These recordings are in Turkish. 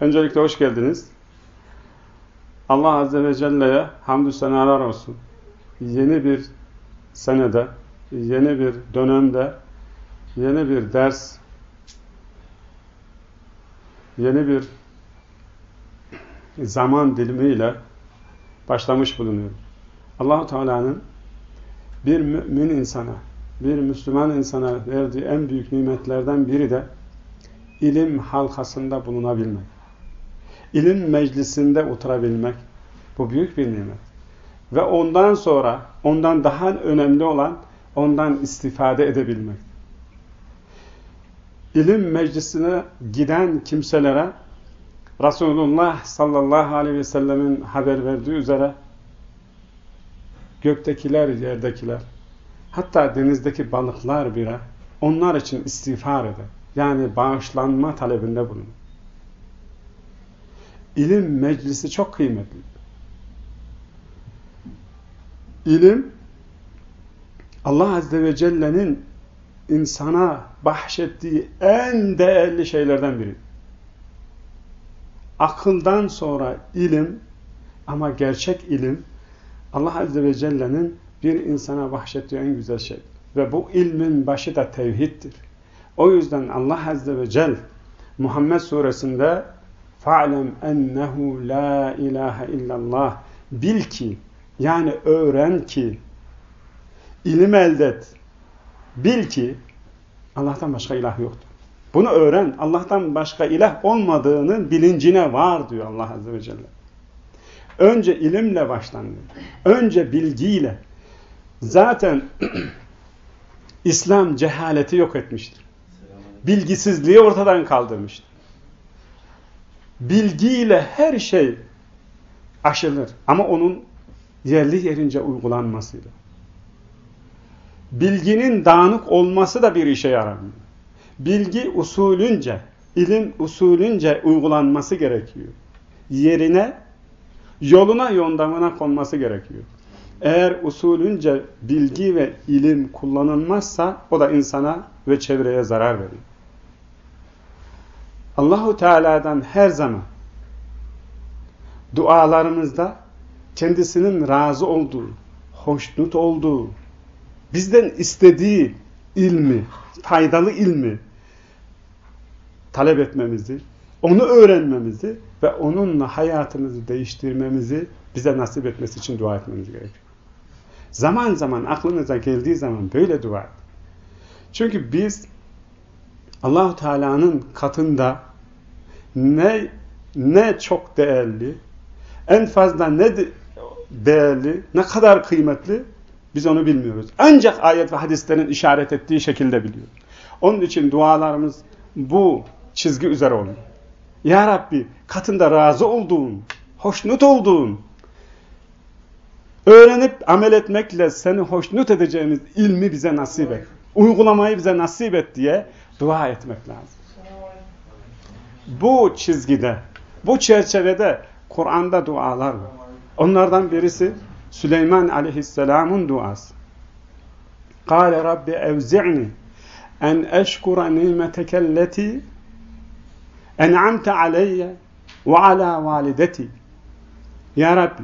öncelikle hoş geldiniz. Allah Azze ve Celle'ye hamdü senalar olsun. Yeni bir senede, yeni bir dönemde, yeni bir ders, yeni bir zaman dilimiyle başlamış bulunuyor. Allahu Teala'nın bir mümin insana, bir Müslüman insana verdiği en büyük nimetlerden biri de ilim halkasında bulunabilmek. İlim meclisinde oturabilmek. Bu büyük bir nimet. Ve ondan sonra, ondan daha önemli olan, ondan istifade edebilmek. İlim meclisine giden kimselere Resulullah sallallahu aleyhi ve sellemin haber verdiği üzere göktekiler, yerdekiler, hatta denizdeki balıklar bile onlar için istiğfar eder. Yani bağışlanma talebinde bulunur. İlim meclisi çok kıymetli. İlim Allah Azze ve Celle'nin insana bahşettiği en değerli şeylerden biri. Akıldan sonra ilim ama gerçek ilim Allah Azze ve Celle'nin bir insana bahşettiği en güzel şey. Ve bu ilmin başı da tevhiddir. O yüzden Allah Azze ve Celle Muhammed suresinde فَعْلَمْ اَنَّهُ لَا اِلَٰهَ illallah Bil ki, yani öğren ki, ilim elde et. Bil ki, Allah'tan başka ilah yoktur. Bunu öğren. Allah'tan başka ilah olmadığının bilincine var diyor Allah Azze ve Celle. Önce ilimle başlandı. Önce bilgiyle. Zaten İslam cehaleti yok etmiştir. Bilgisizliği ortadan kaldırmıştır. Bilgiyle her şey aşılır. Ama onun yerli yerince uygulanmasıyla. Bilginin dağınık olması da bir işe yaramıyor. Bilgi usulünce, ilim usulünce uygulanması gerekiyor. Yerine, yoluna, yondamına konması gerekiyor. Eğer usulünce bilgi ve ilim kullanılmazsa o da insana ve çevreye zarar veriyor. Allahu Teala'dan her zaman dualarımızda kendisinin razı olduğu, hoşnut olduğu, bizden istediği ilmi, faydalı ilmi talep etmemizi, onu öğrenmemizi ve onunla hayatımızı değiştirmemizi bize nasip etmesi için dua etmemiz gerekiyor. Zaman zaman aklınıza geldiği zaman böyle dua et. Çünkü biz Allahu Teala'nın katında ne ne çok değerli, en fazla ne değerli, ne kadar kıymetli biz onu bilmiyoruz. Ancak ayet ve hadislerin işaret ettiği şekilde biliyoruz. Onun için dualarımız bu çizgi üzere oluyor. Ya Rabbi katında razı olduğun, hoşnut olduğun, öğrenip amel etmekle seni hoşnut edeceğimiz ilmi bize nasip et. Uygulamayı bize nasip et diye dua etmek lazım. Bu çizgide, bu çerçevede Kur'an'da dualar var. Onlardan birisi Süleyman aleyhisselamın duası. Kale Rabbi evzi'ni en eşkura nimetekelleti en'amte aleyye ve ala valideti. Ya Rabbi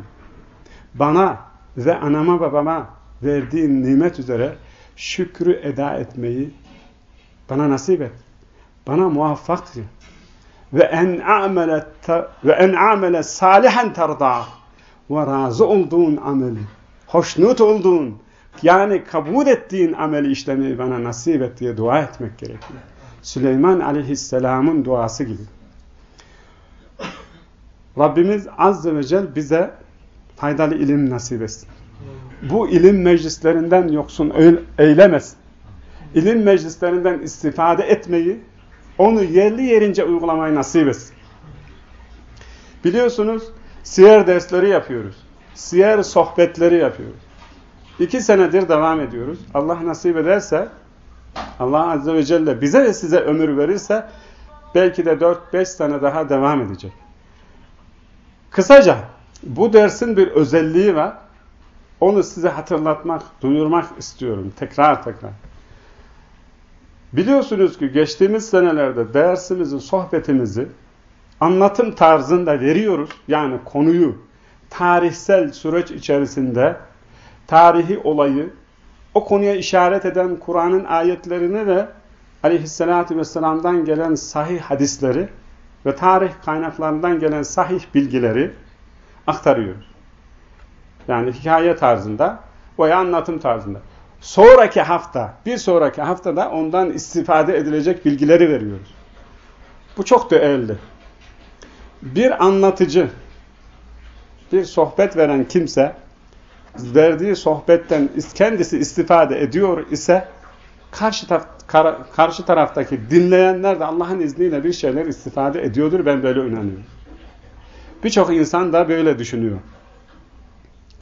bana ve anama babama verdiğin nimet üzere şükrü eda etmeyi bana nasip et. Bana muvaffak ve en amele ve en amele salihan terda ve razı olduğun ameli hoşnut olduğun yani kabul ettiğin ameli işlemeyi bana nasip et diye dua etmek gerekiyor. Süleyman aleyhisselamın duası gibi. Rabbimiz azze ve celle bize faydalı ilim nasip etsin. Bu ilim meclislerinden yoksun eylemesin. İlim meclislerinden istifade etmeyi, onu yerli yerince uygulamayı nasip etsin. Biliyorsunuz siyer dersleri yapıyoruz. Siyer sohbetleri yapıyoruz. İki senedir devam ediyoruz. Allah nasip ederse, Allah Azze ve Celle bize ve size ömür verirse, belki de 4-5 sene daha devam edecek. Kısaca, bu dersin bir özelliği var. Onu size hatırlatmak, duyurmak istiyorum. Tekrar tekrar. Biliyorsunuz ki geçtiğimiz senelerde dersimizi, sohbetimizi anlatım tarzında veriyoruz. Yani konuyu tarihsel süreç içerisinde tarihi olayı, o konuya işaret eden Kur'an'ın ayetlerini ve aleyhissalatü vesselam'dan gelen sahih hadisleri ve tarih kaynaklarından gelen sahih bilgileri aktarıyoruz. Yani hikaye tarzında veya anlatım tarzında. Sonraki hafta, bir sonraki haftada ondan istifade edilecek bilgileri veriyoruz. Bu çok değerli. Bir anlatıcı, bir sohbet veren kimse, verdiği sohbetten kendisi istifade ediyor ise, karşı, taraf, karşı taraftaki dinleyenler de Allah'ın izniyle bir şeyler istifade ediyordur. Ben böyle inanıyorum. Birçok insan da böyle düşünüyor.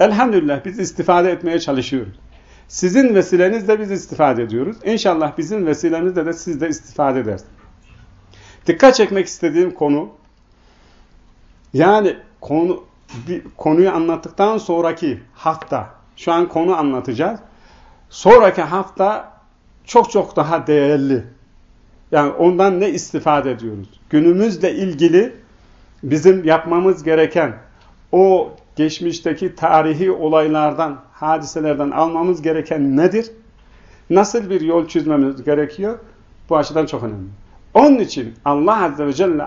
Elhamdülillah biz istifade etmeye çalışıyoruz. Sizin vesilenizle biz istifade ediyoruz. İnşallah bizim vesilemizle de siz de istifade edersiniz. Dikkat çekmek istediğim konu yani konu bir konuyu anlattıktan sonraki hafta şu an konu anlatacağız. Sonraki hafta çok çok daha değerli. Yani ondan ne istifade ediyoruz? Günümüzle ilgili bizim yapmamız gereken o geçmişteki tarihi olaylardan, hadiselerden almamız gereken nedir? Nasıl bir yol çizmemiz gerekiyor? Bu açıdan çok önemli. Onun için Allah Azze ve Celle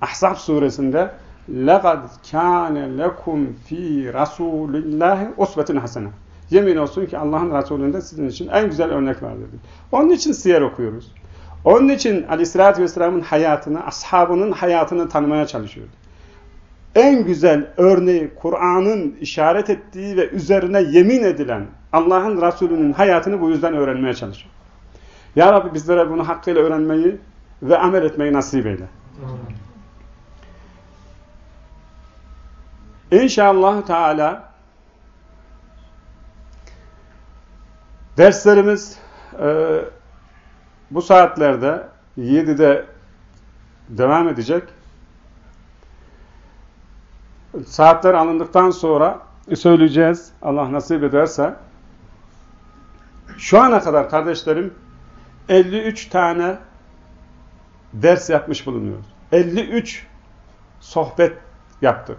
Ahzab suresinde لَقَدْ كَانَ لَكُمْ ف۪ي رَسُولِ اللّٰهِ اُسْبَةٌ حَسَنًا Yemin olsun ki Allah'ın Resulü'nde sizin için en güzel örnek var dedi. Onun için siyer okuyoruz. Onun için Aleyhisselatü Vesselam'ın hayatını, ashabının hayatını tanımaya çalışıyoruz en güzel örneği Kur'an'ın işaret ettiği ve üzerine yemin edilen Allah'ın Resulü'nün hayatını bu yüzden öğrenmeye çalışıyor. Ya Rabbi bizlere bunu hakkıyla öğrenmeyi ve amel etmeyi nasip eyle. İnşallah Teala derslerimiz e, bu saatlerde 7'de devam edecek saatler alındıktan sonra söyleyeceğiz. Allah nasip ederse. Şu ana kadar kardeşlerim 53 tane ders yapmış bulunuyoruz. 53 sohbet yaptık.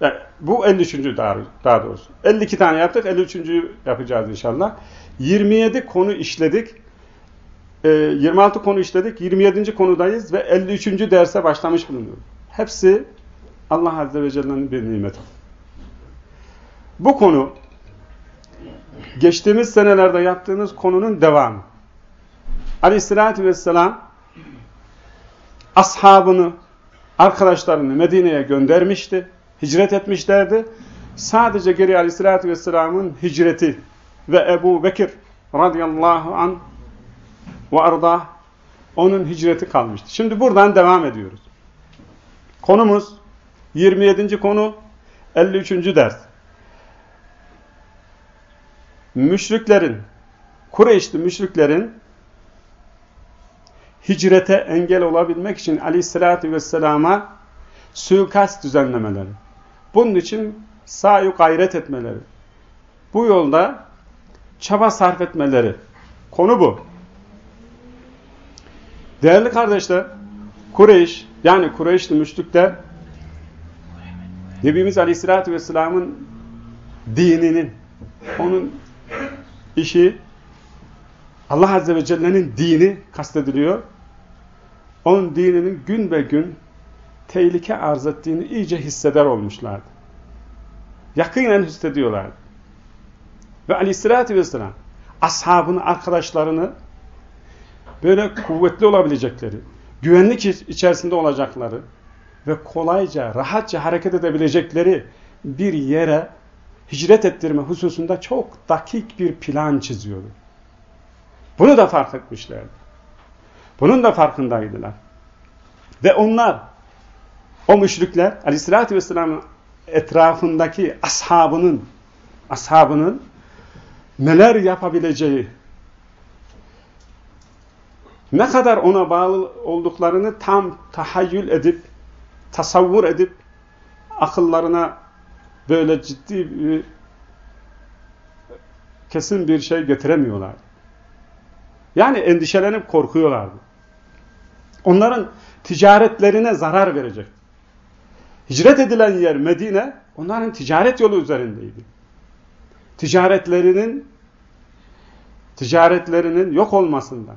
Yani bu 53. Daha, daha doğrusu. 52 tane yaptık, 53. yapacağız inşallah. 27 konu işledik. 26 ee, konu işledik, 27. konudayız ve 53. derse başlamış bulunuyoruz. Hepsi Allah Azze ve Celle'nin bir nimeti. Bu konu geçtiğimiz senelerde yaptığımız konunun devamı. Aleyhissalatü vesselam ashabını, arkadaşlarını Medine'ye göndermişti. Hicret etmişlerdi. Sadece geri Aleyhissalatü vesselamın hicreti ve Ebu Bekir radıyallahu an ve arda onun hicreti kalmıştı. Şimdi buradan devam ediyoruz. Konumuz 27. konu 53. ders. Müşriklerin, Kureyşli müşriklerin hicrete engel olabilmek için aleyhissalatü vesselama suikast düzenlemeleri. Bunun için sayu gayret etmeleri. Bu yolda çaba sarf etmeleri. Konu bu. Değerli kardeşler, Kureyş, yani Kureyşli müşrikler, Nebimiz Aleyhisselatü Vesselam'ın dininin, onun işi, Allah Azze ve Celle'nin dini kastediliyor. Onun dininin gün be gün tehlike arz ettiğini iyice hisseder olmuşlardı. Yakinen hissediyorlardı. Ve aleyhissalatü vesselam ashabını, arkadaşlarını böyle kuvvetli olabilecekleri, güvenlik içerisinde olacakları ve kolayca, rahatça hareket edebilecekleri bir yere hicret ettirme hususunda çok dakik bir plan çiziyordu. Bunu da fark etmişlerdi. Bunun da farkındaydılar. Ve onlar, o müşrikler, aleyhissalatü vesselamın etrafındaki ashabının, ashabının neler yapabileceği, ne kadar ona bağlı olduklarını tam tahayyül edip, tasavvur edip, akıllarına böyle ciddi bir, kesin bir şey getiremiyorlar. Yani endişelenip korkuyorlardı. Onların ticaretlerine zarar verecek. Hicret edilen yer Medine, onların ticaret yolu üzerindeydi. Ticaretlerinin ticaretlerinin yok olmasından,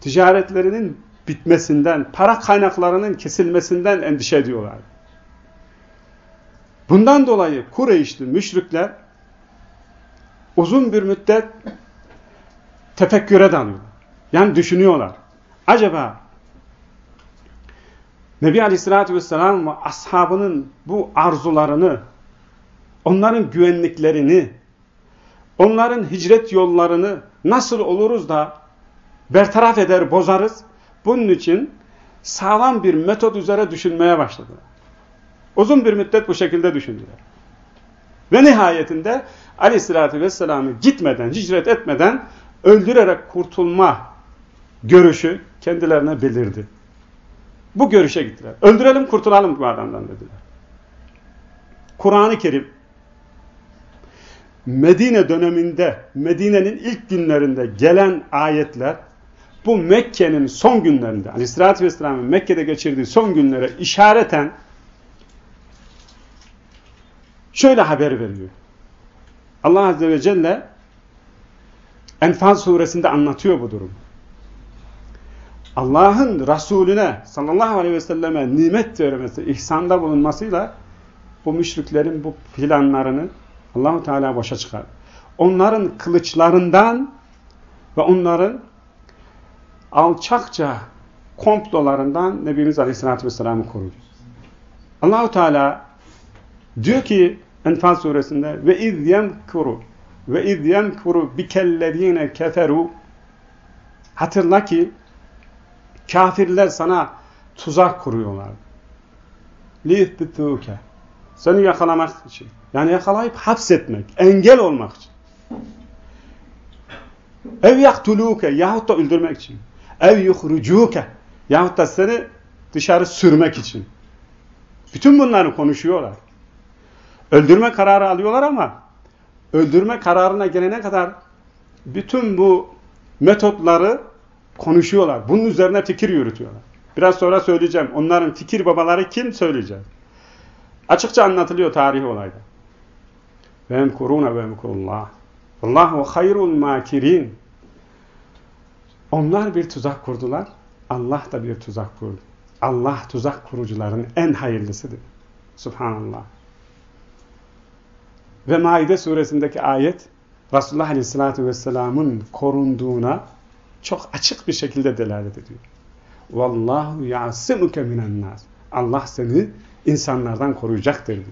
ticaretlerinin bitmesinden, para kaynaklarının kesilmesinden endişe ediyorlar. Bundan dolayı Kureyşli müşrikler uzun bir müddet tefekküre dalıyorlar. Yani düşünüyorlar. Acaba Nebi Aleyhisselatü Vesselam ve ashabının bu arzularını, onların güvenliklerini, onların hicret yollarını nasıl oluruz da bertaraf eder, bozarız? Bunun için sağlam bir metot üzere düşünmeye başladılar. Uzun bir müddet bu şekilde düşündüler. Ve nihayetinde Aleyhisselatü Vesselam'ı gitmeden, hicret etmeden öldürerek kurtulma görüşü kendilerine belirdi. Bu görüşe gittiler. Öldürelim kurtulalım bu adamdan dediler. Kur'an-ı Kerim Medine döneminde, Medine'nin ilk günlerinde gelen ayetler bu Mekke'nin son günlerinde, Aleyhisselatü Vesselam'ın Mekke'de geçirdiği son günlere işareten şöyle haber veriyor. Allah Azze ve Celle Enfal suresinde anlatıyor bu durum. Allah'ın Resulüne sallallahu aleyhi ve selleme nimet vermesi, ihsanda bulunmasıyla bu müşriklerin bu planlarını Allahu Teala boşa çıkar. Onların kılıçlarından ve onların alçakça komplolarından Nebimiz Aleyhisselatü Vesselam'ı koruyun. Allahu Teala diyor ki Enfal suresinde ve iz yenkuru ve iz yenkuru bikellezine keferu hatırla ki kafirler sana tuzak kuruyorlar. Lihbituke seni yakalamak için. Yani yakalayıp hapsetmek, engel olmak için. Ev yaktuluke yahut da öldürmek için. Ev yuhrucuke yahut da seni dışarı sürmek için. Bütün bunları konuşuyorlar. Öldürme kararı alıyorlar ama öldürme kararına gelene kadar bütün bu metotları konuşuyorlar. Bunun üzerine fikir yürütüyorlar. Biraz sonra söyleyeceğim. Onların fikir babaları kim söyleyeceğim. Açıkça anlatılıyor tarihi olayda. Ve emkuruna ve emkurullah. Allahu hayrul makirin. Onlar bir tuzak kurdular. Allah da bir tuzak kurdu. Allah tuzak kurucuların en hayırlısıdır. Subhanallah. Ve Maide suresindeki ayet Resulullah Aleyhisselatü Vesselam'ın korunduğuna çok açık bir şekilde delalet ediyor. Vallahu ya'simuke minen nas. Allah seni insanlardan koruyacaktır diyor.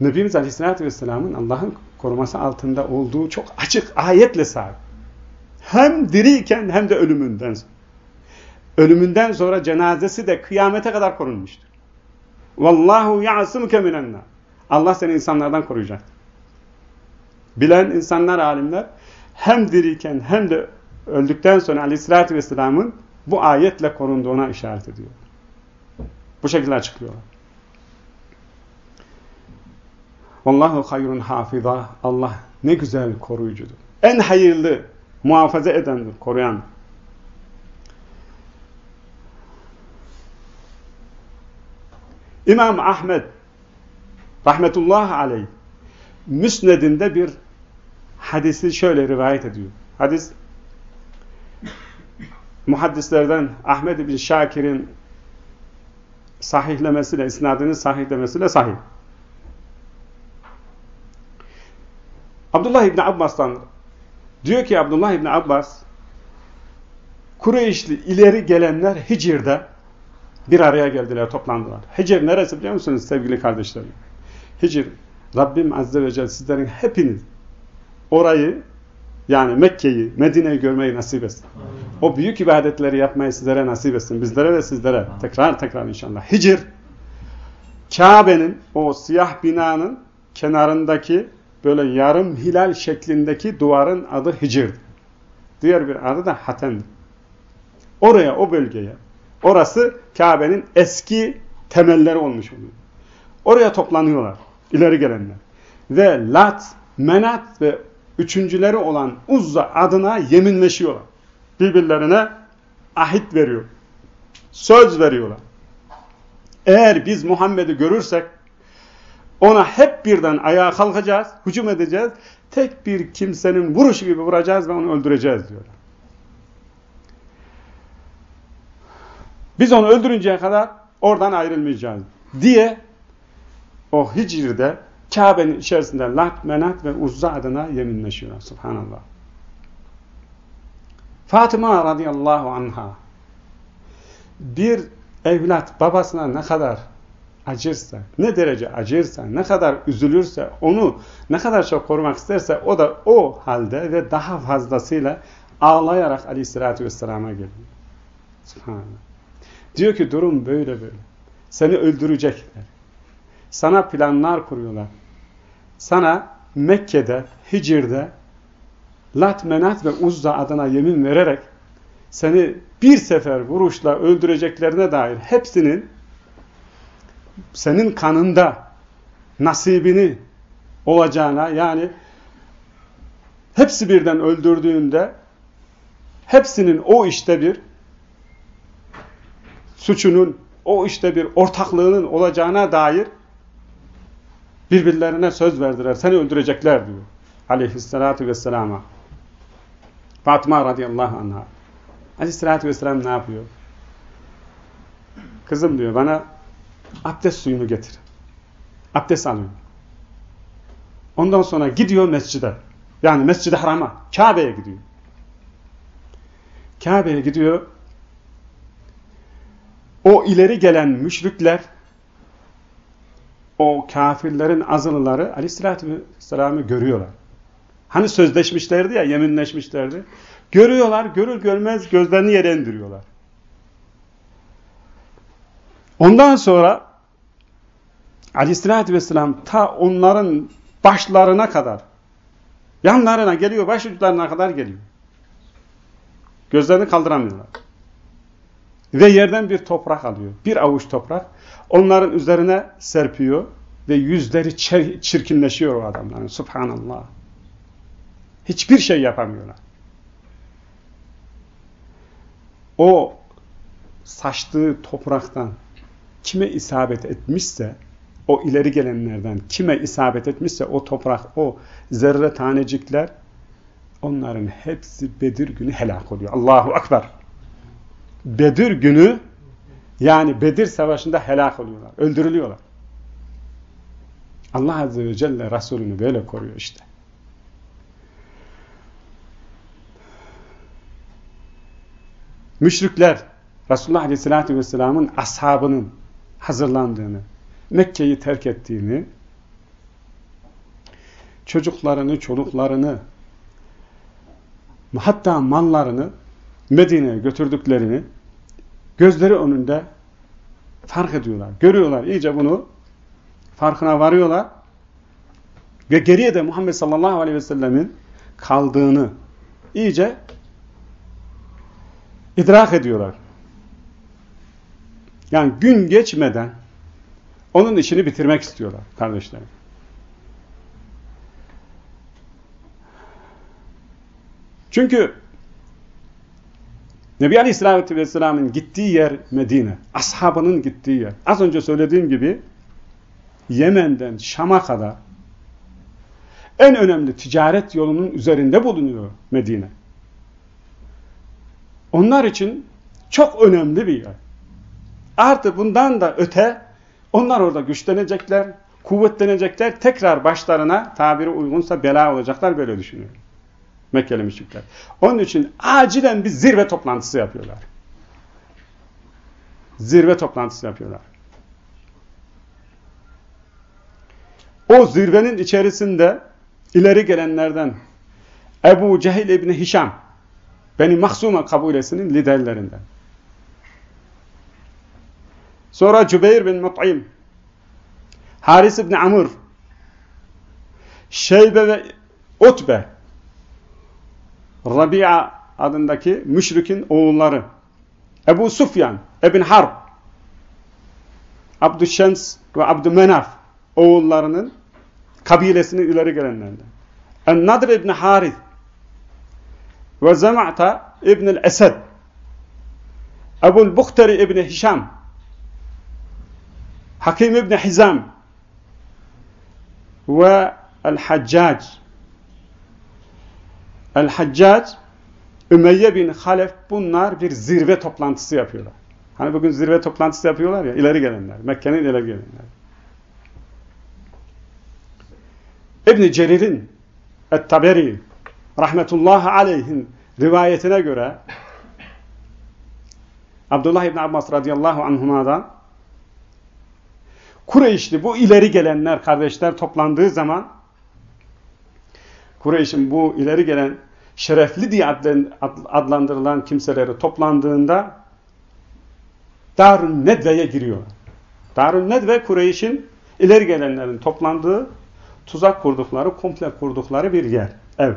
Nebimiz Aleyhisselatü Vesselam'ın Allah'ın koruması altında olduğu çok açık ayetle sahip. Hem diriyken hem de ölümünden. Ölümünden sonra cenazesi de kıyamete kadar korunmuştur. Vallahu ya'simuke minen nas. Allah seni insanlardan koruyacak. Bilen insanlar, alimler hem diriyken hem de öldükten sonra aleyhissalatü vesselamın bu ayetle korunduğuna işaret ediyor. Bu şekilde açıklıyorlar. Vallahu hayrun hafiza. Allah ne güzel koruyucudur. En hayırlı muhafaza edendir, koruyan. İmam Ahmet rahmetullah aleyh müsnedinde bir hadisi şöyle rivayet ediyor. Hadis muhaddislerden Ahmet bin Şakir'in sahihlemesiyle, isnadının sahihlemesiyle sahih. Abdullah İbni Abbas'tan diyor ki Abdullah İbni Abbas Kureyşli ileri gelenler Hicr'de bir araya geldiler, toplandılar. Hicr neresi biliyor musunuz sevgili kardeşlerim? Hicr, Rabbim Azze ve Celle sizlerin hepiniz orayı yani Mekke'yi, Medine'yi görmeyi nasip etsin. O büyük ibadetleri yapmayı sizlere nasip etsin. Bizlere ve sizlere. Tekrar tekrar inşallah. Hicr, Kabe'nin, o siyah binanın kenarındaki böyle yarım hilal şeklindeki duvarın adı Hicr. Diğer bir adı da Hatem. Oraya, o bölgeye. Orası Kabe'nin eski temelleri olmuş oluyor. Oraya toplanıyorlar. ileri gelenler. Ve Lat, Menat ve üçüncüleri olan Uzza adına yeminleşiyorlar. Birbirlerine ahit veriyor. Söz veriyorlar. Eğer biz Muhammed'i görürsek ona hep birden ayağa kalkacağız, hücum edeceğiz. Tek bir kimsenin vuruşu gibi vuracağız ve onu öldüreceğiz diyorlar. Biz onu öldürünceye kadar oradan ayrılmayacağız diye o Hicr'de Kabe'nin içerisinde Lat, Menat ve Uzza adına yeminleşiyorlar. Subhanallah. Fatıma radıyallahu anha bir evlat babasına ne kadar acırsa, ne derece acırsa, ne kadar üzülürse, onu ne kadar çok korumak isterse o da o halde ve daha fazlasıyla ağlayarak aleyhissalatü vesselama geliyor. Diyor ki durum böyle böyle. Seni öldürecekler. Sana planlar kuruyorlar. Sana Mekke'de, Hicr'de Lat, Menat ve Uzza adına yemin vererek seni bir sefer vuruşla öldüreceklerine dair hepsinin senin kanında nasibini olacağına yani hepsi birden öldürdüğünde hepsinin o işte bir suçunun o işte bir ortaklığının olacağına dair birbirlerine söz verdiler. Seni öldürecekler diyor. Aleyhissalatu vesselama. Fatıma radıyallahu anh'a. Aleyhissalatü vesselam ne yapıyor? Kızım diyor bana abdest suyunu getir. Abdest alıyor. Ondan sonra gidiyor mescide. Yani mescid-i harama. Kabe'ye gidiyor. Kabe'ye gidiyor. O ileri gelen müşrikler o kafirlerin azılıları aleyhissalatü vesselam'ı görüyorlar. Hani sözleşmişlerdi ya, yeminleşmişlerdi. Görüyorlar, görür görmez gözlerini yere indiriyorlar. Ondan sonra aleyhissalatü vesselam ta onların başlarına kadar, yanlarına geliyor, baş uçlarına kadar geliyor. Gözlerini kaldıramıyorlar. Ve yerden bir toprak alıyor. Bir avuç toprak. Onların üzerine serpiyor. Ve yüzleri çirkinleşiyor o adamların. Subhanallah. Hiçbir şey yapamıyorlar. O saçtığı topraktan kime isabet etmişse, o ileri gelenlerden kime isabet etmişse o toprak, o zerre tanecikler, onların hepsi Bedir günü helak oluyor. Allahu Akbar. Bedir günü yani Bedir Savaşı'nda helak oluyorlar. Öldürülüyorlar. Allah Azze ve Celle Resulünü böyle koruyor işte. Müşrikler Resulullah Aleyhisselatü Vesselam'ın ashabının hazırlandığını, Mekke'yi terk ettiğini, çocuklarını, çoluklarını, hatta mallarını Medine'ye götürdüklerini gözleri önünde fark ediyorlar. Görüyorlar. iyice bunu farkına varıyorlar. Ve geriye de Muhammed sallallahu aleyhi ve sellemin kaldığını iyice idrak ediyorlar. Yani gün geçmeden onun işini bitirmek istiyorlar kardeşlerim. Çünkü Nebi Aleyhisselatü Vesselam'ın gittiği yer Medine. Ashabının gittiği yer. Az önce söylediğim gibi Yemen'den Şam'a kadar en önemli ticaret yolunun üzerinde bulunuyor Medine. Onlar için çok önemli bir yer. Artı bundan da öte onlar orada güçlenecekler, kuvvetlenecekler, tekrar başlarına tabiri uygunsa bela olacaklar böyle düşünüyorum. Mekkeli müşrikler. Onun için acilen bir zirve toplantısı yapıyorlar. Zirve toplantısı yapıyorlar. O zirvenin içerisinde ileri gelenlerden Ebu Cehil İbni Hişam Beni Mahsuma kabilesinin liderlerinden. Sonra Cübeyr bin Mut'im Haris İbni Amr Şeybe ve Utbe Rabia adındaki müşrikin oğulları Ebu Sufyan Ebn Harb Abdüşşems ve Abdümenaf oğullarının kabilesini ileri gelenlerden. En-Nadr İbni Harith ve Zema'ta İbnül Esed Ebu'l Buhteri İbni Hişam Hakim İbni Hizam ve El-Haccac El-Haccac Ümeyye bin Halef bunlar bir zirve toplantısı yapıyorlar. Hani bugün zirve toplantısı yapıyorlar ya ileri gelenler. Mekke'nin ileri gelenler. İbn Cerir'in Et-Taberi rahmetullahi aleyhin rivayetine göre Abdullah İbn Abbas radıyallahu anhuma'dan Kureyşli bu ileri gelenler kardeşler toplandığı zaman Kureyş'in bu ileri gelen şerefli diye adlandırılan kimseleri toplandığında Darun Nedve'ye giriyor. Darun Nedve Kureyş'in ileri gelenlerin toplandığı tuzak kurdukları, komple kurdukları bir yer. Evet.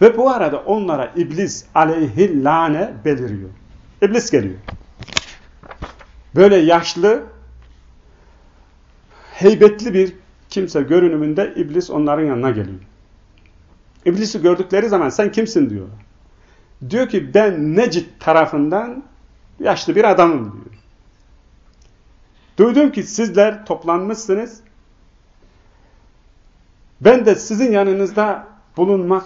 Ve bu arada onlara iblis aleyhillâne beliriyor. İblis geliyor. Böyle yaşlı, heybetli bir kimse görünümünde iblis onların yanına geliyor. İblisi gördükleri zaman sen kimsin diyor. Diyor ki ben Necid tarafından yaşlı bir adamım diyor. Duydum ki sizler toplanmışsınız. Ben de sizin yanınızda bulunmak,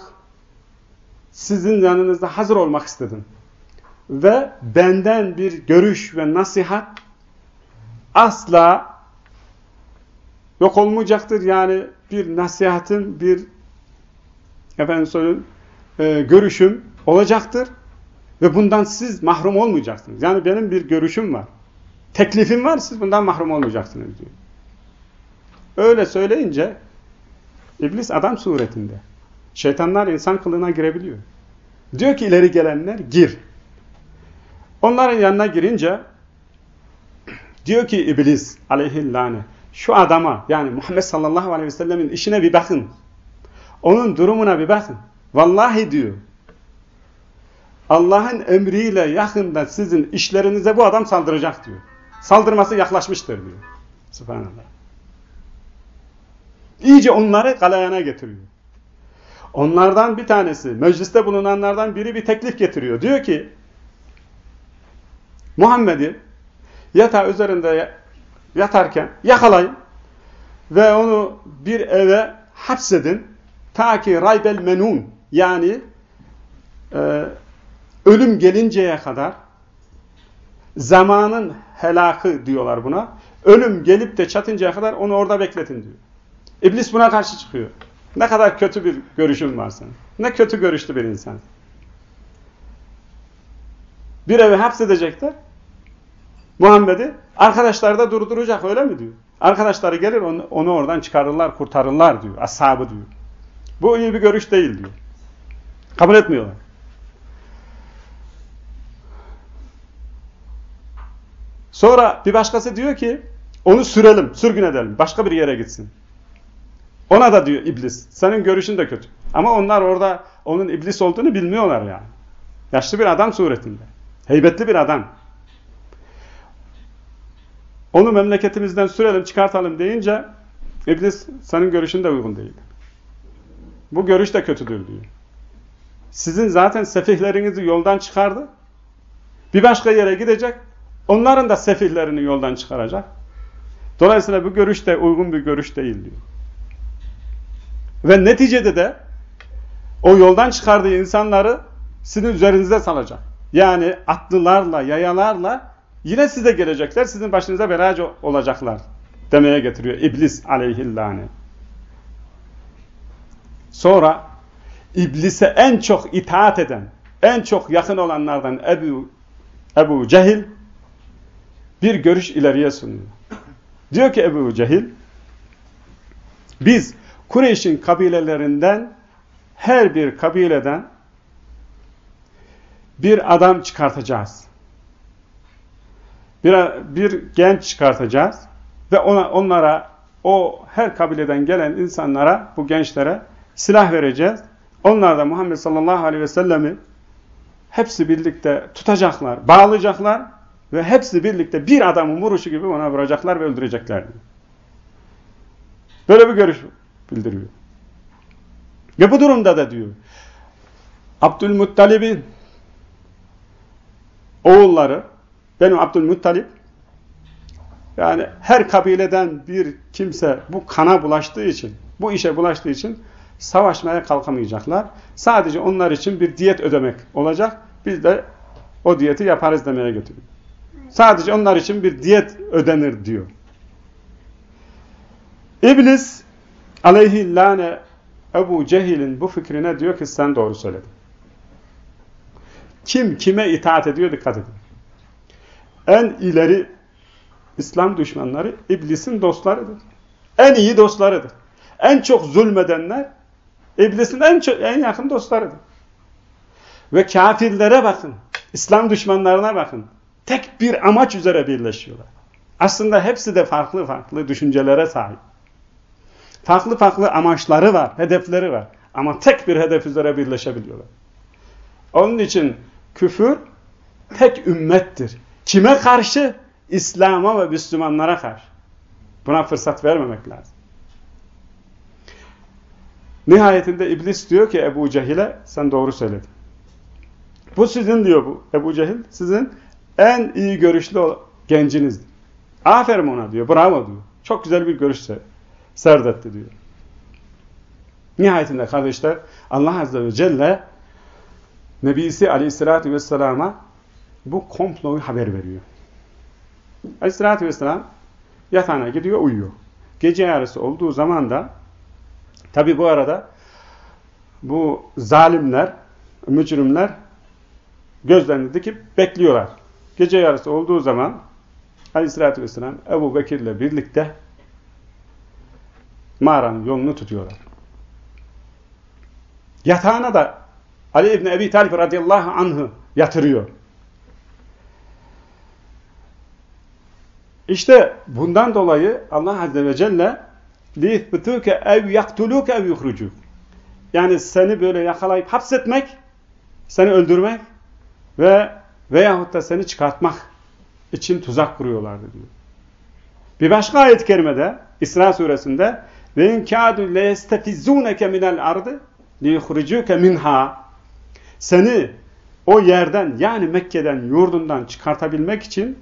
sizin yanınızda hazır olmak istedim. Ve benden bir görüş ve nasihat asla yok olmayacaktır. Yani bir nasihatim, bir efendim söyleyeyim, e, görüşüm olacaktır. Ve bundan siz mahrum olmayacaksınız. Yani benim bir görüşüm var. Teklifim var, siz bundan mahrum olmayacaksınız diyor. Öyle söyleyince İblis adam suretinde. Şeytanlar insan kılığına girebiliyor. Diyor ki ileri gelenler gir. Onların yanına girince diyor ki İblis aleyhillâne şu adama yani Muhammed sallallahu aleyhi ve sellemin işine bir bakın. Onun durumuna bir bakın. Vallahi diyor. Allah'ın emriyle yakında sizin işlerinize bu adam saldıracak diyor. Saldırması yaklaşmıştır diyor. Subhanallah. İyice onları galayana getiriyor. Onlardan bir tanesi, mecliste bulunanlardan biri bir teklif getiriyor. Diyor ki, Muhammed'i yatağı üzerinde yatarken yakalayın ve onu bir eve hapsedin ta ki raybel menun yani e, ölüm gelinceye kadar zamanın helakı diyorlar buna. Ölüm gelip de çatıncaya kadar onu orada bekletin diyor. İblis buna karşı çıkıyor. Ne kadar kötü bir görüşün var senin. Ne kötü görüşlü bir insan. Bir evi hapsedecekler. Muhammed'i arkadaşlar da durduracak öyle mi diyor. Arkadaşları gelir onu, oradan çıkarırlar, kurtarırlar diyor. Ashabı diyor. Bu iyi bir görüş değil diyor. Kabul etmiyorlar. Sonra bir başkası diyor ki onu sürelim, sürgün edelim. Başka bir yere gitsin. Ona da diyor iblis. Senin görüşün de kötü. Ama onlar orada onun iblis olduğunu bilmiyorlar yani. Yaşlı bir adam suretinde. Heybetli bir adam. Onu memleketimizden sürelim, çıkartalım deyince iblis senin görüşün de uygun değil. Bu görüş de kötüdür diyor. sizin zaten sefihlerinizi yoldan çıkardı. Bir başka yere gidecek. Onların da sefihlerini yoldan çıkaracak. Dolayısıyla bu görüş de uygun bir görüş değil diyor. Ve neticede de o yoldan çıkardığı insanları sizin üzerinize salacak. Yani atlılarla, yayalarla yine size gelecekler, sizin başınıza belacı olacaklar demeye getiriyor İblis aleyhillâne. Sonra İblise en çok itaat eden, en çok yakın olanlardan Ebu, Ebu Cehil bir görüş ileriye sunuyor. Diyor ki Ebu Cehil, biz Kureyş'in kabilelerinden her bir kabileden bir adam çıkartacağız. Bir, bir genç çıkartacağız ve ona, onlara o her kabileden gelen insanlara, bu gençlere silah vereceğiz. Onlar da Muhammed sallallahu aleyhi ve sellemi hepsi birlikte tutacaklar, bağlayacaklar ve hepsi birlikte bir adamın vuruşu gibi ona vuracaklar ve öldürecekler. Böyle bir görüş bildiriyor. Ve bu durumda da diyor, Abdülmuttalib'in oğulları, benim Abdülmuttalib, yani her kabileden bir kimse bu kana bulaştığı için, bu işe bulaştığı için savaşmaya kalkamayacaklar. Sadece onlar için bir diyet ödemek olacak. Biz de o diyeti yaparız demeye götürüyor. Sadece onlar için bir diyet ödenir diyor. İblis aleyhillâne Ebu Cehil'in bu fikrine diyor ki sen doğru söyledin. Kim kime itaat ediyor dikkat edin. En ileri İslam düşmanları iblisin dostlarıdır. En iyi dostlarıdır. En çok zulmedenler iblisin en çok en yakın dostlarıdır. Ve kafirlere bakın. İslam düşmanlarına bakın. Tek bir amaç üzere birleşiyorlar. Aslında hepsi de farklı farklı düşüncelere sahip. Farklı farklı amaçları var, hedefleri var. Ama tek bir hedef üzere birleşebiliyorlar. Onun için küfür tek ümmettir. Kime karşı? İslam'a ve Müslümanlara karşı. Buna fırsat vermemek lazım. Nihayetinde iblis diyor ki Ebu Cehil'e sen doğru söyledin. Bu sizin diyor bu Ebu Cehil sizin en iyi görüşlü gencinizdir. Aferin ona diyor bravo diyor. Çok güzel bir görüş serdetti diyor. Nihayetinde kardeşler Allah Azze ve Celle Nebisi Aleyhisselatü Vesselam'a bu komployu haber veriyor. Aleyhisselatü Vesselam yatağına gidiyor uyuyor. Gece yarısı olduğu zaman da tabi bu arada bu zalimler, mücrimler gözlerini dikip bekliyorlar. Gece yarısı olduğu zaman Aleyhisselatü Vesselam Ebu Bekir'le birlikte mağaranın yolunu tutuyorlar. Yatağına da Ali İbni Ebi Talib radıyallahu anh'ı yatırıyor. İşte bundan dolayı Allah Azze ve Celle لِيْثْبِتُوكَ اَوْ يَقْتُلُوكَ اَوْ يُخْرُجُوكَ Yani seni böyle yakalayıp hapsetmek, seni öldürmek ve veyahut da seni çıkartmak için tuzak kuruyorlardı diyor. Bir başka ayet-i kerimede İsra suresinde ve in kâdû leyestefizûneke minel ardı liyuhricûke minha seni o yerden yani Mekke'den yurdundan çıkartabilmek için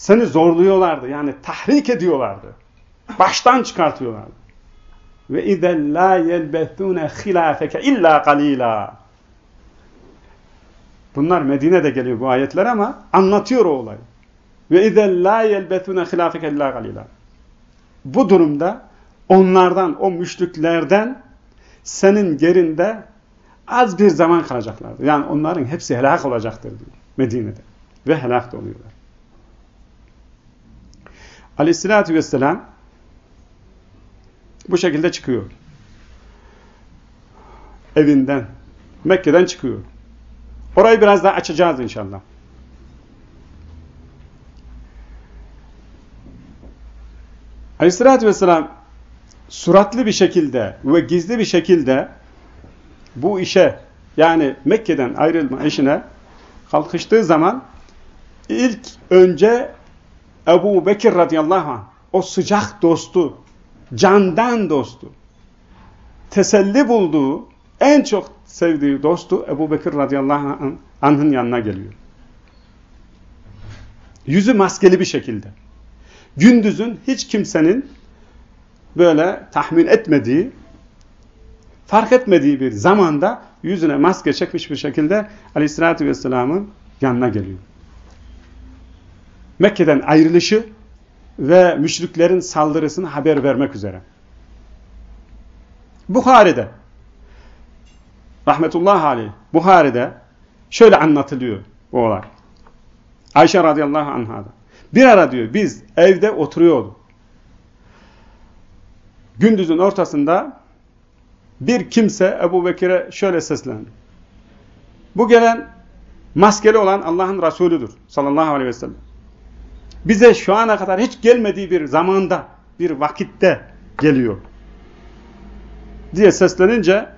seni zorluyorlardı. Yani tahrik ediyorlardı. Baştan çıkartıyorlardı. Ve izen la yelbethune hilafeke illa qalila. Bunlar Medine'de geliyor bu ayetler ama anlatıyor o olayı. Ve izen la yelbethune hilafeke illa qalila. Bu durumda onlardan, o müşriklerden senin gerinde az bir zaman kalacaklardır. Yani onların hepsi helak olacaktır diyor Medine'de. Ve helak da oluyorlar. Aleyhissalatü vesselam bu şekilde çıkıyor. Evinden, Mekke'den çıkıyor. Orayı biraz daha açacağız inşallah. Aleyhissalatü vesselam suratlı bir şekilde ve gizli bir şekilde bu işe yani Mekke'den ayrılma işine kalkıştığı zaman ilk önce Ebu Bekir radıyallahu anh o sıcak dostu, candan dostu, teselli bulduğu, en çok sevdiği dostu Ebu Bekir radıyallahu anh'ın yanına geliyor. Yüzü maskeli bir şekilde. Gündüzün hiç kimsenin böyle tahmin etmediği, fark etmediği bir zamanda yüzüne maske çekmiş bir şekilde aleyhissalatü vesselamın yanına geliyor. Mekke'den ayrılışı ve müşriklerin saldırısını haber vermek üzere. Bukhari'de rahmetullahi aleyh Buhari'de şöyle anlatılıyor bu olay. Ayşe radıyallahu anh'a Bir ara diyor biz evde oturuyorduk. Gündüzün ortasında bir kimse Ebu Bekir'e şöyle seslendi. Bu gelen maskeli olan Allah'ın Resulüdür sallallahu aleyhi ve sellem. Bize şu ana kadar hiç gelmediği bir zamanda, bir vakitte geliyor. Diye seslenince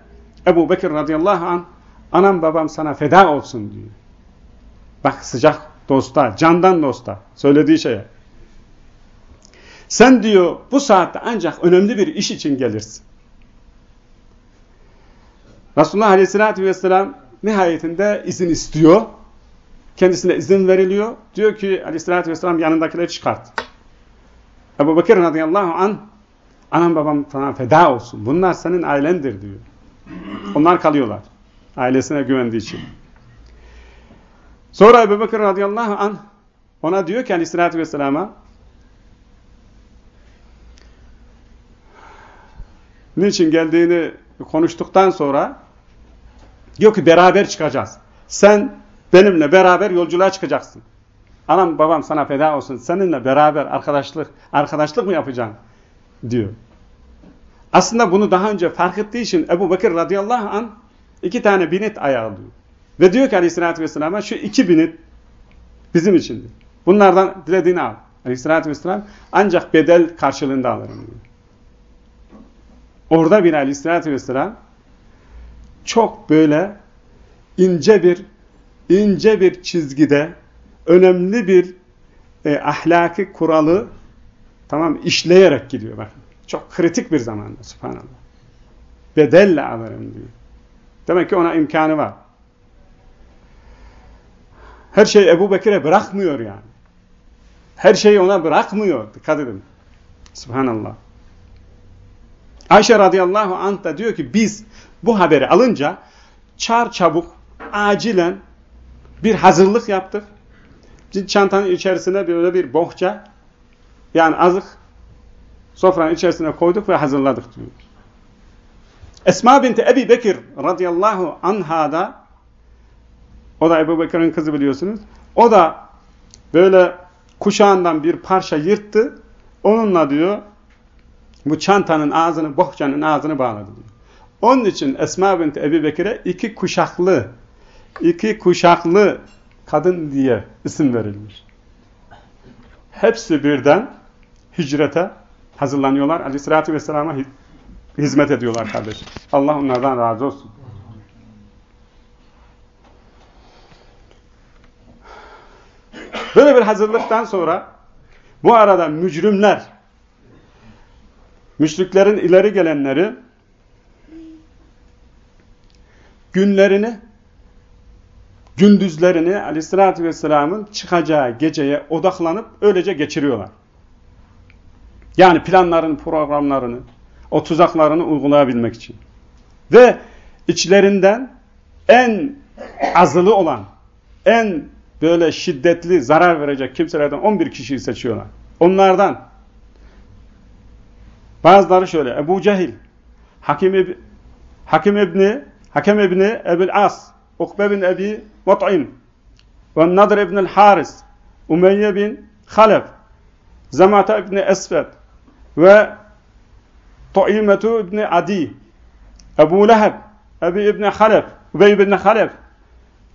Ebu Bekir radıyallahu an anam babam sana feda olsun diyor. Bak sıcak dosta, candan dosta söylediği şeye. Sen diyor bu saatte ancak önemli bir iş için gelirsin. Resulullah aleyhissalatü vesselam nihayetinde izin istiyor. Kendisine izin veriliyor. Diyor ki aleyhissalatü vesselam yanındakileri çıkart. Ebu Bekir radıyallahu an anam babam sana feda olsun. Bunlar senin ailendir diyor. Onlar kalıyorlar. Ailesine güvendiği için. Sonra Ebu Bekir radıyallahu anh ona diyor ki aleyhissalatü vesselama niçin geldiğini konuştuktan sonra diyor ki beraber çıkacağız. Sen benimle beraber yolculuğa çıkacaksın. Anam babam sana feda olsun. Seninle beraber arkadaşlık arkadaşlık mı yapacaksın? diyor. Aslında bunu daha önce fark ettiği için Ebu Bekir radıyallahu an iki tane binit ayarlıyor. Ve diyor ki aleyhissalatü vesselam'a şu iki binit bizim içindir. Bunlardan dilediğini al. Aleyhissalatü vesselam ancak bedel karşılığında alırım diyor. Orada bir aleyhissalatü vesselam çok böyle ince bir ince bir çizgide önemli bir e, ahlaki kuralı tamam işleyerek gidiyor bakın. Çok kritik bir zamanda subhanallah. Bedelle alırım diyor. Demek ki ona imkanı var. Her şeyi Ebu Bekir'e bırakmıyor yani. Her şeyi ona bırakmıyor. Dikkat edin. Subhanallah. Ayşe radıyallahu anh da diyor ki biz bu haberi alınca çar çabuk acilen bir hazırlık yaptık. Çantanın içerisine böyle bir bohça yani azık sofranın içerisine koyduk ve hazırladık diyor. Esma binti Ebi Bekir radıyallahu anha da o da Ebu Bekir'in kızı biliyorsunuz. O da böyle kuşağından bir parça yırttı. Onunla diyor bu çantanın ağzını, bohçanın ağzını bağladı diyor. Onun için Esma binti Ebi Bekir'e iki kuşaklı iki kuşaklı kadın diye isim verilmiş. Hepsi birden hicrete hazırlanıyorlar. Aleyhissalatü vesselama hizmet ediyorlar kardeşim. Allah onlardan razı olsun. Böyle bir hazırlıktan sonra bu arada mücrimler, müşriklerin ileri gelenleri günlerini, gündüzlerini aleyhissalatü vesselamın çıkacağı geceye odaklanıp öylece geçiriyorlar. Yani planların, programlarını, o tuzaklarını uygulayabilmek için. Ve içlerinden en azılı olan, en böyle şiddetli zarar verecek kimselerden 11 kişiyi seçiyorlar. Onlardan bazıları şöyle Ebu Cehil, Hakim, İb Hakim İbni, Hakem İbni Ebil As, Ukbe bin Ebi Mut'im ve Nadr İbni Haris, Umeyye bin Halef, Zemata İbni Esfed ve Tu'imetu İbni Adi, Ebu Leheb, Ebi İbni Halef, Übey İbni Halef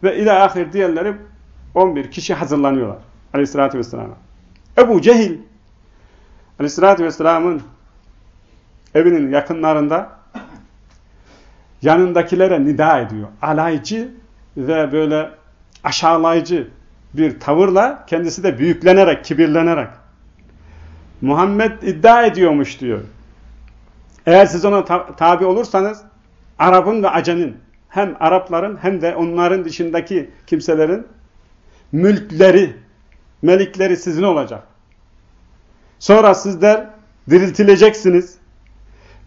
ve ila ahir diğerleri 11 kişi hazırlanıyorlar aleyhissalatü vesselam'a. Ebu Cehil aleyhissalatü vesselamın evinin yakınlarında yanındakilere nida ediyor. Alaycı ve böyle aşağılayıcı bir tavırla kendisi de büyüklenerek, kibirlenerek Muhammed iddia ediyormuş diyor. Eğer siz ona tabi olursanız Arap'ın ve Acemin hem Arapların hem de onların dışındaki kimselerin mülkleri, melikleri sizin olacak. Sonra sizler diriltileceksiniz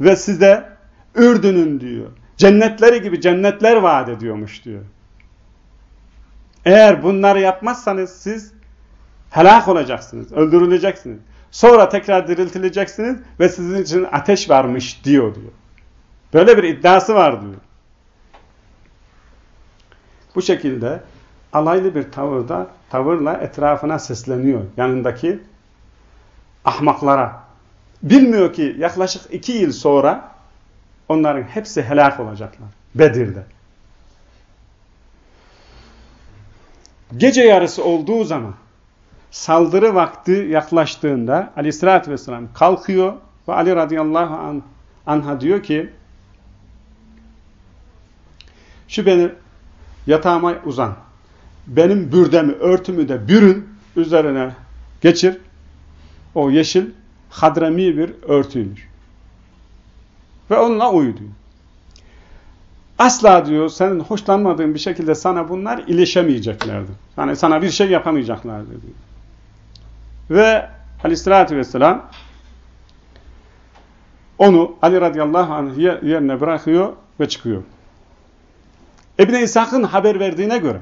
ve size Ürdün'ün diyor, cennetleri gibi cennetler vaat ediyormuş diyor. Eğer bunları yapmazsanız siz helak olacaksınız, öldürüleceksiniz. Sonra tekrar diriltileceksiniz ve sizin için ateş varmış diyor diyor. Böyle bir iddiası var diyor. Bu şekilde alaylı bir tavırda, tavırla etrafına sesleniyor. Yanındaki ahmaklara. Bilmiyor ki yaklaşık iki yıl sonra onların hepsi helak olacaklar. Bedir'de. Gece yarısı olduğu zaman saldırı vakti yaklaştığında aleyhissalatü vesselam kalkıyor ve Ali radıyallahu anh, anha diyor ki şu beni yatağıma uzan. Benim bürdemi, örtümü de bürün üzerine geçir. O yeşil hadrami bir örtüymüş. Ve onunla uyu diyor. Asla diyor senin hoşlanmadığın bir şekilde sana bunlar ilişemeyeceklerdi. Yani sana bir şey yapamayacaklardı diyor. Ve aleyhissalatü vesselam onu Ali radıyallahu anh yerine bırakıyor ve çıkıyor. İbn-i İshak'ın haber verdiğine göre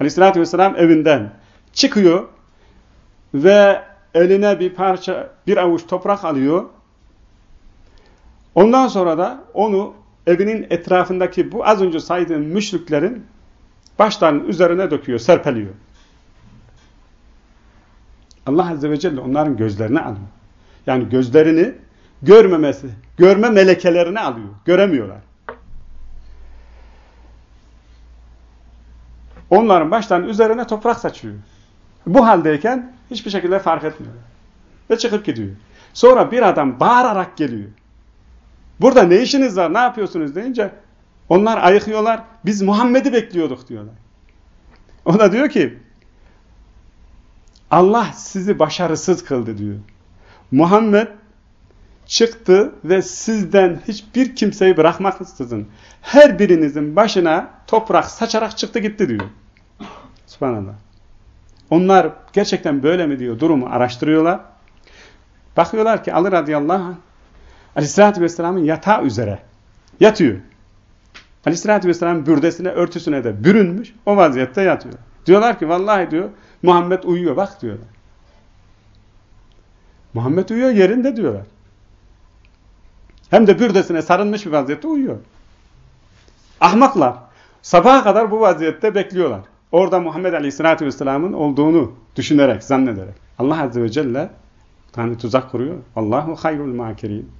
aleyhissalatü vesselam evinden çıkıyor ve eline bir parça, bir avuç toprak alıyor. Ondan sonra da onu evinin etrafındaki bu az önce saydığım müşriklerin başlarının üzerine döküyor, serpeliyor. Allah Azze ve Celle onların gözlerini alıyor. Yani gözlerini görmemesi, görme melekelerini alıyor. Göremiyorlar. Onların başlarının üzerine toprak saçıyor. Bu haldeyken hiçbir şekilde fark etmiyor. Ve çıkıp gidiyor. Sonra bir adam bağırarak geliyor. Burada ne işiniz var, ne yapıyorsunuz deyince onlar ayıkıyorlar. Biz Muhammed'i bekliyorduk diyorlar. O da diyor ki Allah sizi başarısız kıldı diyor. Muhammed çıktı ve sizden hiçbir kimseyi bırakmaksızın her birinizin başına toprak saçarak çıktı gitti diyor. Subhanallah. Onlar gerçekten böyle mi diyor durumu araştırıyorlar. Bakıyorlar ki Ali radıyallahu anh Aleyhisselatü Vesselam'ın yatağı üzere yatıyor. Aleyhisselatü Vesselam bürdesine, örtüsüne de bürünmüş. O vaziyette yatıyor. Diyorlar ki vallahi diyor Muhammed uyuyor bak diyorlar. Muhammed uyuyor yerinde diyorlar. Hem de bürdesine sarılmış bir vaziyette uyuyor. Ahmaklar. Sabaha kadar bu vaziyette bekliyorlar. Orada Muhammed Aleyhisselatü Vesselam'ın olduğunu düşünerek, zannederek. Allah Azze ve Celle tane tuzak kuruyor. Allahu hayrul makirin.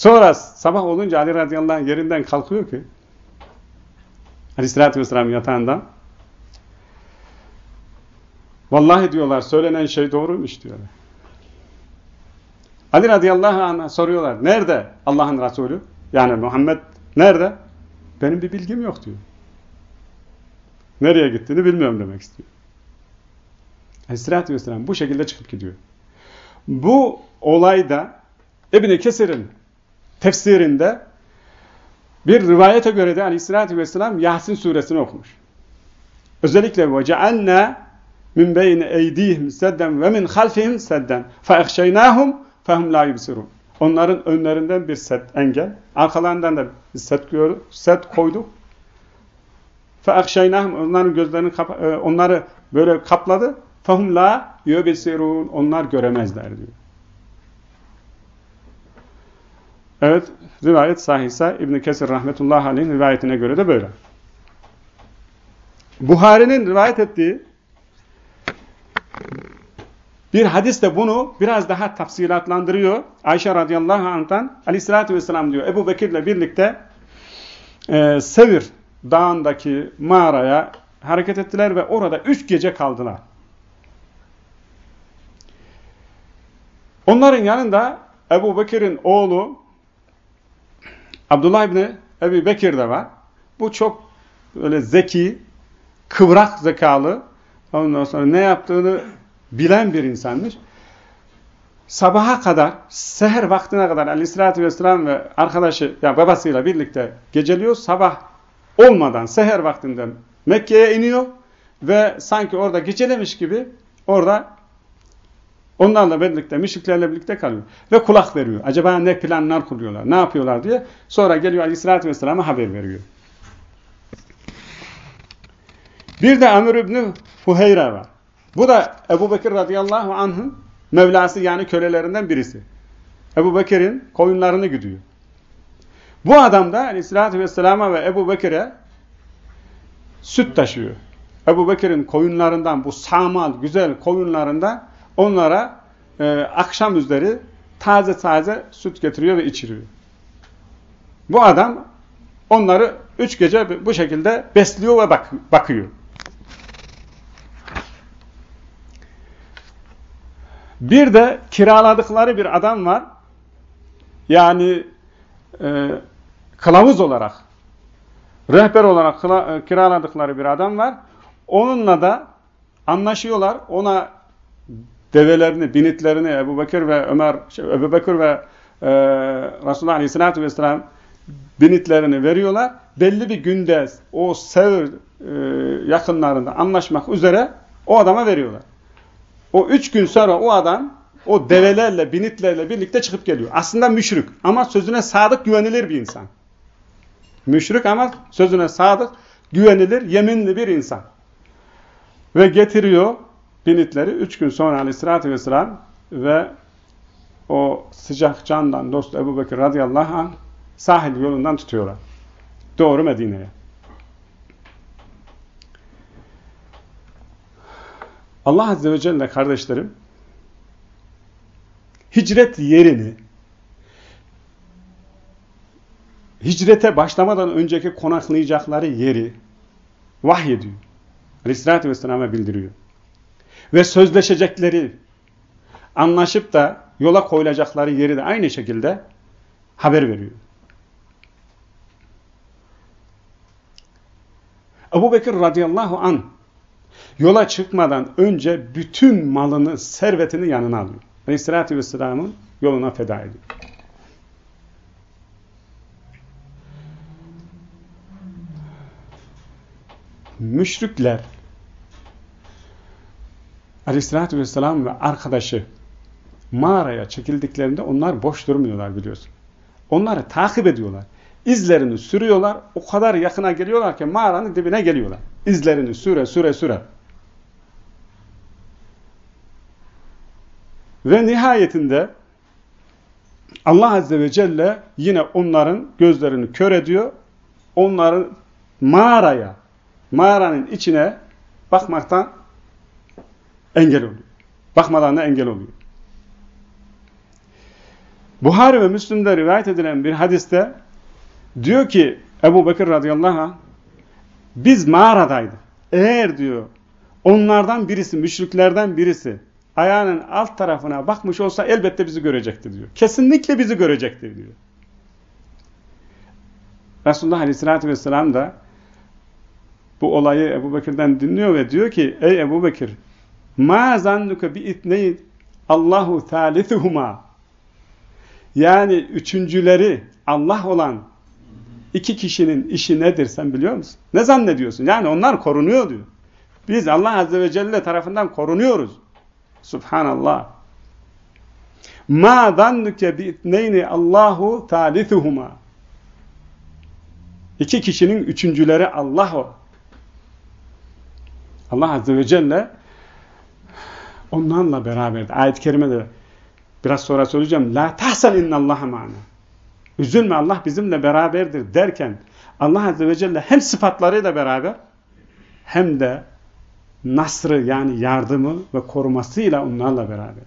Sonra sabah olunca Ali radıyallahu anh yerinden kalkıyor ki Aleyhisselatü Vesselam yatağından Vallahi diyorlar söylenen şey doğruymuş diyorlar. Ali radıyallahu anh'a soruyorlar. Nerede Allah'ın Resulü? Yani Muhammed nerede? Benim bir bilgim yok diyor. Nereye gittiğini bilmiyorum demek istiyor. Aleyhissalatü vesselam bu şekilde çıkıp gidiyor. Bu olayda İbn-i Kesir'in tefsirinde bir rivayete göre de aleyhissalatü vesselam Yasin suresini okumuş. Özellikle beyne eydihim sedden ve min halfihim sedden fe ehşeynahum fehum la yubsirun. Onların önlerinden bir set engel, arkalarından da bir set, set koyduk. Ehşeynahum onların gözlerini e, onları böyle kapladı. Fehum la yubsirun. Onlar göremezler diyor. Evet, rivayet sahihse İbn Kesir rahmetullahi aleyhin rivayetine göre de böyle. Buhari'nin rivayet ettiği bir hadis de bunu biraz daha tafsilatlandırıyor. Ayşe radıyallahu anh'tan aleyhissalatü vesselam diyor Ebu Bekir'le birlikte e, Sevir dağındaki mağaraya hareket ettiler ve orada üç gece kaldılar. Onların yanında Ebu Bekir'in oğlu Abdullah İbni Ebu Bekir de var. Bu çok öyle zeki, kıvrak zekalı, ondan sonra ne yaptığını bilen bir insanmış. sabaha kadar, seher vaktine kadar aleyhissalatü vesselam ve arkadaşı, ya babasıyla birlikte geceliyor. Sabah olmadan, seher vaktinde Mekke'ye iniyor ve sanki orada gecelemiş gibi orada onlarla birlikte, müşriklerle birlikte kalıyor. Ve kulak veriyor. Acaba ne planlar kuruyorlar, ne yapıyorlar diye. Sonra geliyor aleyhissalatü vesselama haber veriyor. Bir de Amr İbni Fuheyra var. Bu da Ebu Bekir radıyallahu anh'ın Mevlası yani kölelerinden birisi. Ebu Bekir'in koyunlarını güdüyor. Bu adam da aleyhissalatü vesselama ve Ebu Bekir'e süt taşıyor. Ebu Bekir'in koyunlarından, bu samal, güzel koyunlarından onlara e, akşam üzeri taze taze süt getiriyor ve içiriyor. Bu adam onları üç gece bu şekilde besliyor ve bak bakıyor. Bir de kiraladıkları bir adam var. Yani e, kılavuz olarak, rehber olarak e, kiraladıkları bir adam var. Onunla da anlaşıyorlar. Ona develerini, binitlerini Ebu Bekir ve Ömer, şey, Ebu Bekir ve e, Resulullah Aleyhisselatü Vesselam binitlerini veriyorlar. Belli bir günde o Sevr e, yakınlarında anlaşmak üzere o adama veriyorlar. O üç gün sonra o adam o develerle, binitlerle birlikte çıkıp geliyor. Aslında müşrik ama sözüne sadık, güvenilir bir insan. Müşrik ama sözüne sadık, güvenilir, yeminli bir insan. Ve getiriyor binitleri üç gün sonra aleyhissalatü vesselam ve o sıcak candan dost Ebu Bekir radıyallahu anh sahil yolundan tutuyorlar. Doğru Medine'ye. Allah Azze ve Celle kardeşlerim hicret yerini hicrete başlamadan önceki konaklayacakları yeri vahyediyor. Aleyhisselatü Vesselam'a bildiriyor. Ve sözleşecekleri anlaşıp da yola koyulacakları yeri de aynı şekilde haber veriyor. Ebu Bekir radıyallahu an yola çıkmadan önce bütün malını, servetini yanına alıyor. Aleyhissalatü vesselamın yoluna feda ediyor. Müşrikler Aleyhissalatü vesselam ve arkadaşı mağaraya çekildiklerinde onlar boş durmuyorlar biliyorsun. Onları takip ediyorlar. İzlerini sürüyorlar. O kadar yakına geliyorlar ki mağaranın dibine geliyorlar. İzlerini süre süre süre. Ve nihayetinde Allah Azze ve Celle yine onların gözlerini kör ediyor. Onların mağaraya, mağaranın içine bakmaktan engel oluyor. Bakmalarına engel oluyor. Buhari ve Müslim'de rivayet edilen bir hadiste diyor ki Ebu Bekir radıyallahu anh biz mağaradaydık. Eğer diyor onlardan birisi, müşriklerden birisi ayağının alt tarafına bakmış olsa elbette bizi görecektir diyor. Kesinlikle bizi görecektir diyor. Resulullah Aleyhisselatü Vesselam da bu olayı Ebu Bekir'den dinliyor ve diyor ki ey Ebu Bekir ma zannuke bi itneyn Allahu thalithuhuma yani üçüncüleri Allah olan iki kişinin işi nedir sen biliyor musun? Ne zannediyorsun? Yani onlar korunuyor diyor. Biz Allah Azze ve Celle tarafından korunuyoruz. Subhanallah. Ma zannuke bi'tneyni Allahu thalithuhuma. İki kişinin üçüncüleri Allah o. Allah Azze ve Celle onlarla beraber. Ayet-i kerimede biraz sonra söyleyeceğim. La tahsan innallaha ma'ana. Üzülme Allah bizimle beraberdir derken Allah Azze ve Celle hem sıfatlarıyla beraber hem de nasrı yani yardımı ve korumasıyla onlarla beraber.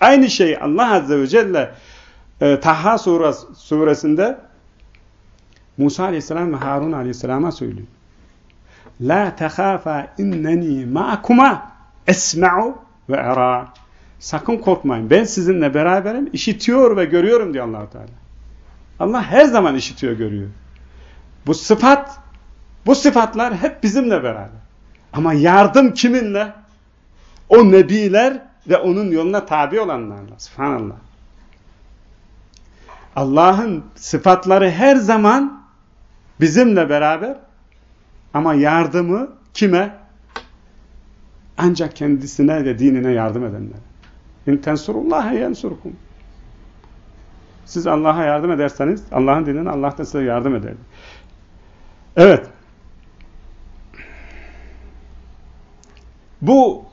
Aynı şey Allah Azze ve Celle e, Taha suresinde Musa Aleyhisselam ve Harun Aleyhisselam'a söylüyor. La tehafa inneni ma'kuma esma'u ve era. Sakın korkmayın. Ben sizinle beraberim. işitiyor ve görüyorum diyor allah Teala. Allah her zaman işitiyor, görüyor. Bu sıfat bu sıfatlar hep bizimle beraber. Ama yardım kiminle? O nebiler ve onun yoluna tabi olanlarla. Subhanallah. Allah'ın sıfatları her zaman bizimle beraber ama yardımı kime? Ancak kendisine ve dinine yardım edenler. İn tensurullaha yensurkum. Siz Allah'a yardım ederseniz Allah'ın dinine Allah da size yardım eder. Evet. Bu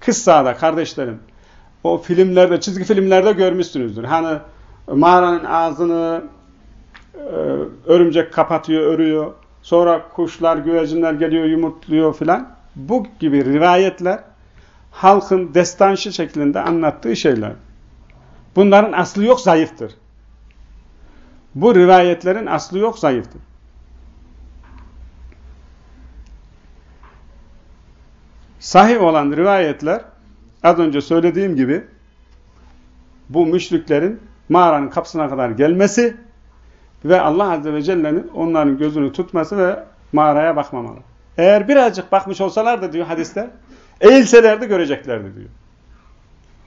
kıssada kardeşlerim o filmlerde, çizgi filmlerde görmüşsünüzdür. Hani mağaranın ağzını e, örümcek kapatıyor, örüyor. Sonra kuşlar, güvercinler geliyor, yumurtluyor filan. Bu gibi rivayetler halkın destanşı şeklinde anlattığı şeyler. Bunların aslı yok, zayıftır. Bu rivayetlerin aslı yok, zayıftır. Sahih olan rivayetler az önce söylediğim gibi bu müşriklerin mağaranın kapısına kadar gelmesi ve Allah Azze ve Celle'nin onların gözünü tutması ve mağaraya bakmamalı. Eğer birazcık bakmış olsalardı diyor hadiste, eğilselerdi göreceklerdi diyor.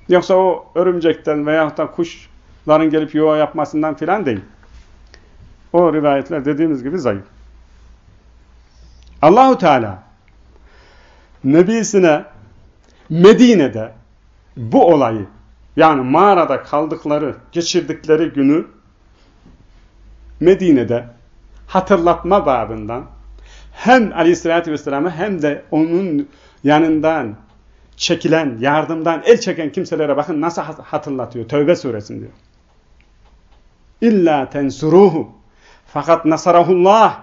Yoksa o örümcekten veyahut da kuşların gelip yuva yapmasından filan değil. O rivayetler dediğimiz gibi zayıf. Allahu Teala Nebisine Medine'de bu olayı yani mağarada kaldıkları, geçirdikleri günü Medine'de hatırlatma babından hem aleyhissalatü vesselam'a hem de onun yanından çekilen, yardımdan el çeken kimselere bakın nasıl hatırlatıyor. Tövbe suresinde. İlla tensuruhu fakat nasarahullah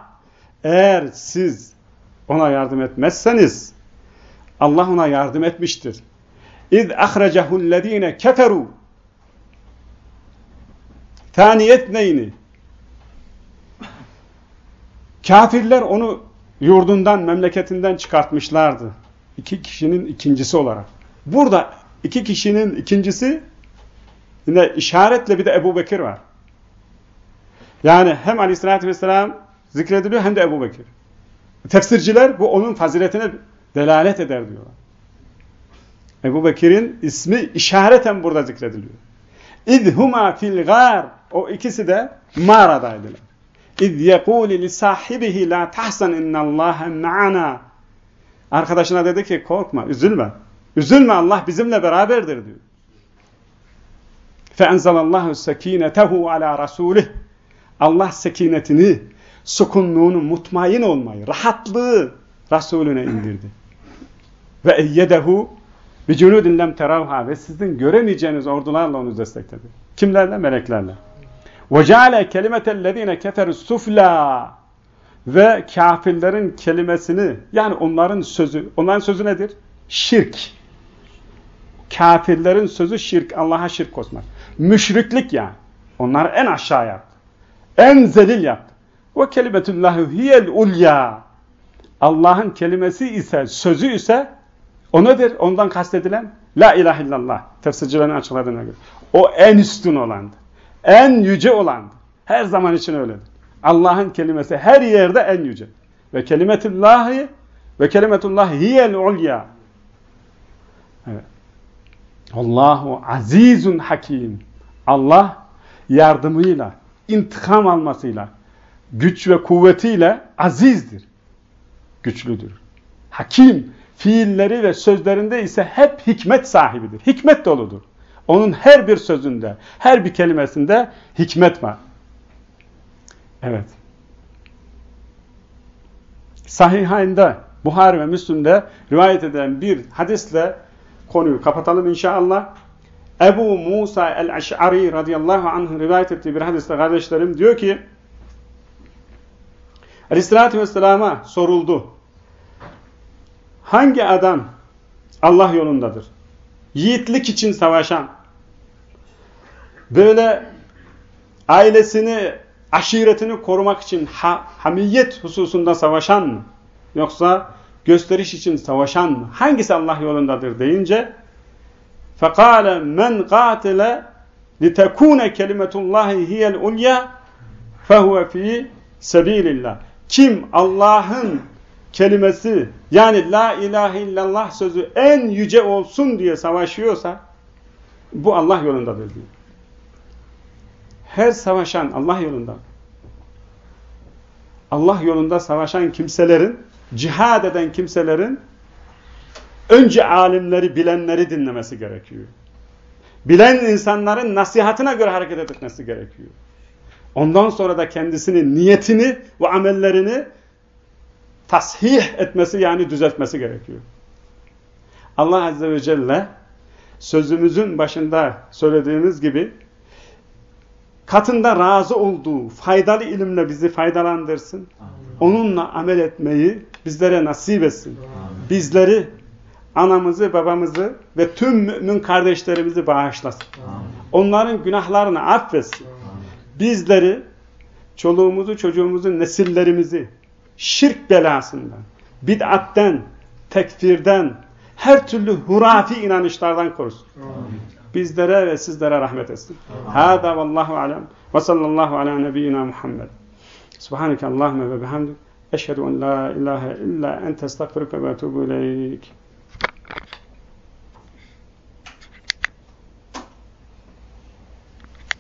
eğer siz ona yardım etmezseniz Allah ona yardım etmiştir. İz ahrecahullezine keferu Taniyet neyini? Kafirler onu yurdundan, memleketinden çıkartmışlardı. İki kişinin ikincisi olarak. Burada iki kişinin ikincisi yine işaretle bir de Ebu Bekir var. Yani hem aleyhissalatü vesselam zikrediliyor hem de Ebu Bekir. Tefsirciler bu onun faziletine delalet eder diyorlar. Ebu Bekir'in ismi işareten burada zikrediliyor. İzhuma fil gar. O ikisi de mağaradaydılar. İz yekûli li sahibihi la tahsan innallâhe ma'ana. Arkadaşına dedi ki korkma, üzülme. Üzülme Allah bizimle beraberdir diyor. Feenzelallahu sekinetehu ala rasulih. Allah sekinetini, sukunluğunu, mutmain olmayı, rahatlığı Resulüne indirdi. Ve eyyedehu bi cunudin lem teravha ve sizin göremeyeceğiniz ordularla onu destekledi. Kimlerle? Meleklerle. Ve ceale kelimetellezine keferus sufla ve kafirlerin kelimesini yani onların sözü, onların sözü nedir? Şirk. Kafirlerin sözü şirk, Allah'a şirk koşmak. Müşriklik yani. Onları en aşağı yaptı. En zelil yaptı. Ve kelimetullahu hiyel ulya. Allah'ın kelimesi ise, sözü ise o nedir? Ondan kastedilen La ilahe illallah. Tefsircilerin açıkladığına göre. O en üstün olandı. En yüce olandı. Her zaman için öyledir. Allah'ın kelimesi her yerde en yüce. Ve kelimetullahi ve kelimetullahi hiyel ulya. Evet. Allahu azizun hakim. Allah yardımıyla, intikam almasıyla, güç ve kuvvetiyle azizdir. Güçlüdür. Hakim, fiilleri ve sözlerinde ise hep hikmet sahibidir. Hikmet doludur. Onun her bir sözünde, her bir kelimesinde hikmet var. Evet. Sahihayn'de, Buhari ve Müslüm'de rivayet edilen bir hadisle konuyu kapatalım inşallah. Ebu Musa el-Eş'ari radıyallahu anh rivayet ettiği bir hadiste kardeşlerim diyor ki Aleyhisselatü Vesselam'a soruldu. Hangi adam Allah yolundadır? Yiğitlik için savaşan, böyle ailesini, aşiretini korumak için ha, hamiyet hususunda savaşan mı? Yoksa gösteriş için savaşan mı? Hangisi Allah yolundadır deyince فَقَالَ مَنْ قَاتِلَ لِتَكُونَ كَلِمَةُ اللّٰهِ هِيَ الْاُلْيَا فَهُوَ ف۪ي سَب۪يلِ اللّٰهِ Kim Allah'ın kelimesi yani la ilahe illallah sözü en yüce olsun diye savaşıyorsa bu Allah yolundadır diyor. Her savaşan Allah yolunda. Allah yolunda savaşan kimselerin, cihad eden kimselerin önce alimleri, bilenleri dinlemesi gerekiyor. Bilen insanların nasihatine göre hareket etmesi gerekiyor. Ondan sonra da kendisinin niyetini ve amellerini tasih etmesi yani düzeltmesi gerekiyor. Allah Azze ve Celle sözümüzün başında söylediğimiz gibi katında razı olduğu faydalı ilimle bizi faydalandırsın. Onunla amel etmeyi bizlere nasip etsin. Bizleri, anamızı, babamızı ve tüm mümin kardeşlerimizi bağışlasın. Onların günahlarını affetsin. Bizleri, çoluğumuzu, çocuğumuzu, nesillerimizi şirk belasından, bid'atten, tekfirden, her türlü hurafi inanışlardan korusun. Bizlere ve sizlere rahmet etsin. Hâdâ vallahu alem ve sallallahu ala nebiyyina Muhammed. Subhaneke Allahümme ve bihamdik. Eşhedü en la ilahe illa ente estağfiruke ve etubu ileyk.